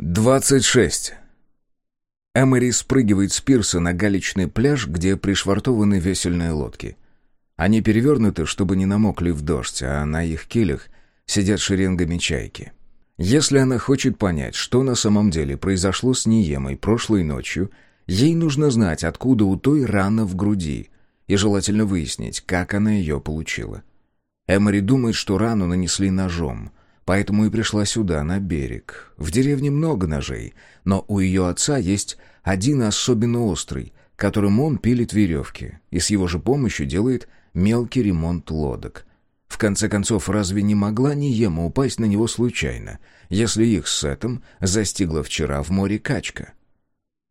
26. Эмори спрыгивает с пирса на галечный пляж, где пришвартованы весельные лодки. Они перевернуты, чтобы не намокли в дождь, а на их килях сидят шеренгами чайки. Если она хочет понять, что на самом деле произошло с Ниемой прошлой ночью, ей нужно знать, откуда у той рана в груди, и желательно выяснить, как она ее получила. Эмори думает, что рану нанесли ножом — Поэтому и пришла сюда, на берег. В деревне много ножей, но у ее отца есть один особенно острый, которым он пилит веревки, и с его же помощью делает мелкий ремонт лодок. В конце концов, разве не могла Ниема упасть на него случайно, если их с Сетом застигла вчера в море качка?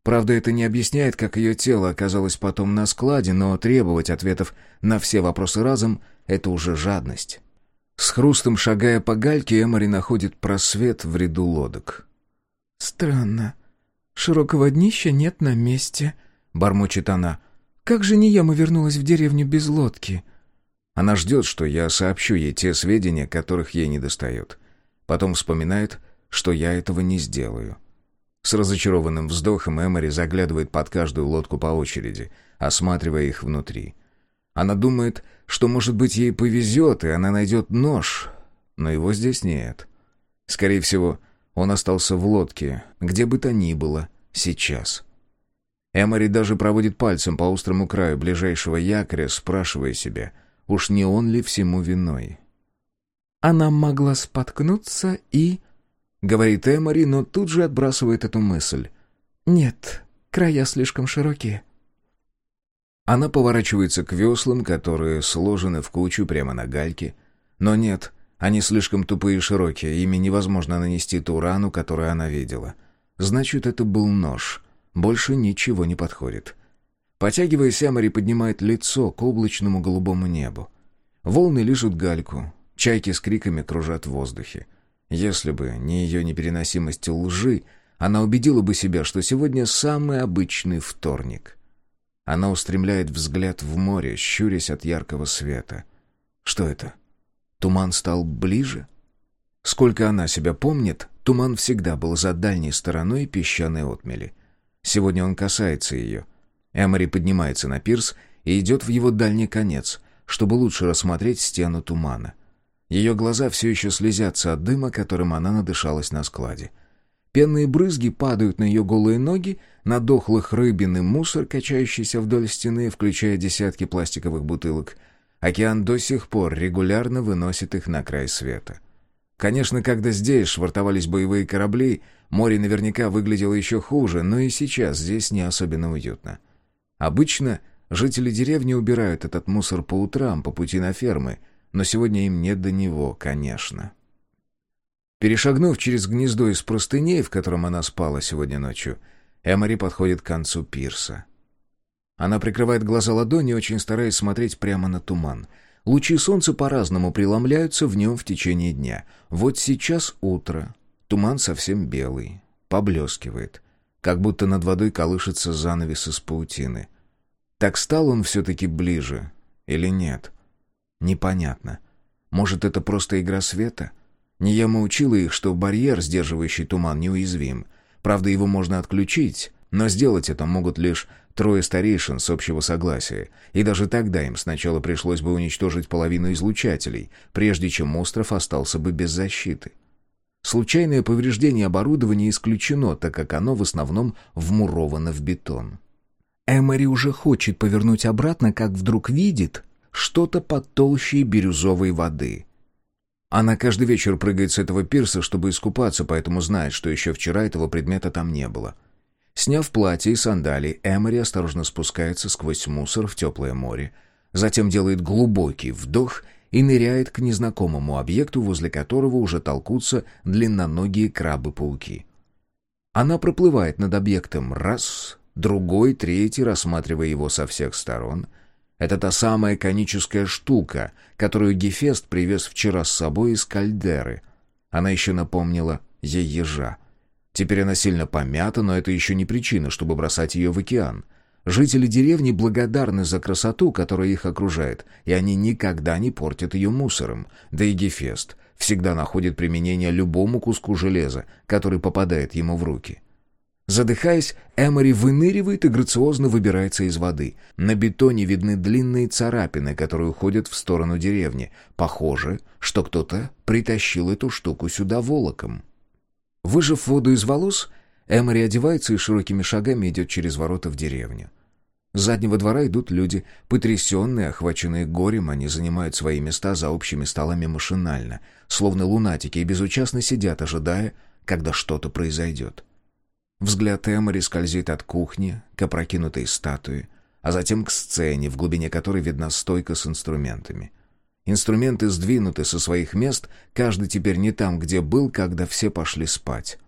Правда, это не объясняет, как ее тело оказалось потом на складе, но требовать ответов на все вопросы разом — это уже жадность. С хрустом шагая по гальке, Эмори находит просвет в ряду лодок. «Странно. Широкого днища нет на месте», — бормочет она. «Как же Нияма вернулась в деревню без лодки?» Она ждет, что я сообщу ей те сведения, которых ей недостает. Потом вспоминает, что я этого не сделаю. С разочарованным вздохом Эмори заглядывает под каждую лодку по очереди, осматривая их внутри. Она думает, что, может быть, ей повезет, и она найдет нож, но его здесь нет. Скорее всего, он остался в лодке, где бы то ни было, сейчас. Эмори даже проводит пальцем по острому краю ближайшего якоря, спрашивая себя, уж не он ли всему виной. «Она могла споткнуться и...» — говорит Эмори, но тут же отбрасывает эту мысль. «Нет, края слишком широкие. Она поворачивается к веслам, которые сложены в кучу прямо на гальке. Но нет, они слишком тупые и широкие, ими невозможно нанести ту рану, которую она видела. Значит, это был нож. Больше ничего не подходит. Потягиваясь, Амари поднимает лицо к облачному голубому небу. Волны лижут гальку, чайки с криками кружат в воздухе. Если бы не ее непереносимость лжи, она убедила бы себя, что сегодня самый обычный вторник. Она устремляет взгляд в море, щурясь от яркого света. Что это? Туман стал ближе? Сколько она себя помнит, туман всегда был за дальней стороной песчаной отмели. Сегодня он касается ее. Эмори поднимается на пирс и идет в его дальний конец, чтобы лучше рассмотреть стену тумана. Ее глаза все еще слезятся от дыма, которым она надышалась на складе. Пенные брызги падают на ее голые ноги, на дохлых рыбин и мусор, качающийся вдоль стены, включая десятки пластиковых бутылок. Океан до сих пор регулярно выносит их на край света. Конечно, когда здесь швартовались боевые корабли, море наверняка выглядело еще хуже, но и сейчас здесь не особенно уютно. Обычно жители деревни убирают этот мусор по утрам, по пути на фермы, но сегодня им нет до него, конечно. Перешагнув через гнездо из простыней, в котором она спала сегодня ночью, Эмори подходит к концу пирса. Она прикрывает глаза ладонью, очень стараясь смотреть прямо на туман. Лучи солнца по-разному преломляются в нем в течение дня. Вот сейчас утро. Туман совсем белый, поблескивает, как будто над водой колышется занавес из паутины. Так стал он все-таки ближе или нет? Непонятно. Может, это просто игра света? Нияма учила их, что барьер, сдерживающий туман, неуязвим. Правда, его можно отключить, но сделать это могут лишь трое старейшин с общего согласия, и даже тогда им сначала пришлось бы уничтожить половину излучателей, прежде чем остров остался бы без защиты. Случайное повреждение оборудования исключено, так как оно в основном вмуровано в бетон. Эмори уже хочет повернуть обратно, как вдруг видит что-то под толщей бирюзовой воды — она каждый вечер прыгает с этого пирса, чтобы искупаться, поэтому знает, что еще вчера этого предмета там не было. Сняв платье и сандалии, Эмори осторожно спускается сквозь мусор в теплое море, затем делает глубокий вдох и ныряет к незнакомому объекту, возле которого уже толкутся длинноногие крабы-пауки. Она проплывает над объектом раз, другой, третий, рассматривая его со всех сторон — это та самая коническая штука, которую Гефест привез вчера с собой из кальдеры. Она еще напомнила ей ежа. Теперь она сильно помята, но это еще не причина, чтобы бросать ее в океан. Жители деревни благодарны за красоту, которая их окружает, и они никогда не портят ее мусором. Да и Гефест всегда находит применение любому куску железа, который попадает ему в руки. Задыхаясь, Эмори выныривает и грациозно выбирается из воды. На бетоне видны длинные царапины, которые уходят в сторону деревни. Похоже, что кто-то притащил эту штуку сюда волоком. Выжав воду из волос, Эмори одевается и широкими шагами идет через ворота в деревню. С заднего двора идут люди, потрясенные, охваченные горем, они занимают свои места за общими столами машинально, словно лунатики, и безучастно сидят, ожидая, когда что-то произойдет. Взгляд Эмори скользит от кухни к опрокинутой статуе, а затем к сцене, в глубине которой видна стойка с инструментами. Инструменты сдвинуты со своих мест, каждый теперь не там, где был, когда все пошли спать.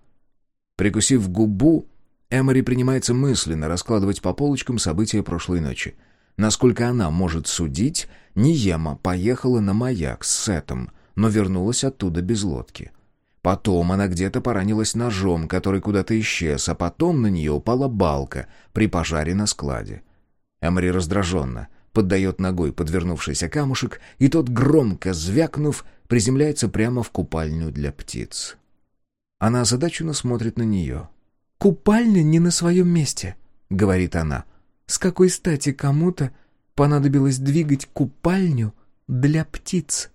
Прикусив губу, Эмори принимается мысленно раскладывать по полочкам события прошлой ночи. Насколько она может судить, Ниема поехала на маяк с Сетом, но вернулась оттуда без лодки. Потом она где-то поранилась ножом, который куда-то исчез, а потом на нее упала балка при пожаре на складе. Эмори раздраженно поддает ногой подвернувшийся камушек, и тот, громко звякнув, приземляется прямо в купальню для птиц. Она озадаченно смотрит на нее. «Купальня не на своем месте», — говорит она. «С какой стати кому-то понадобилось двигать купальню для птиц?»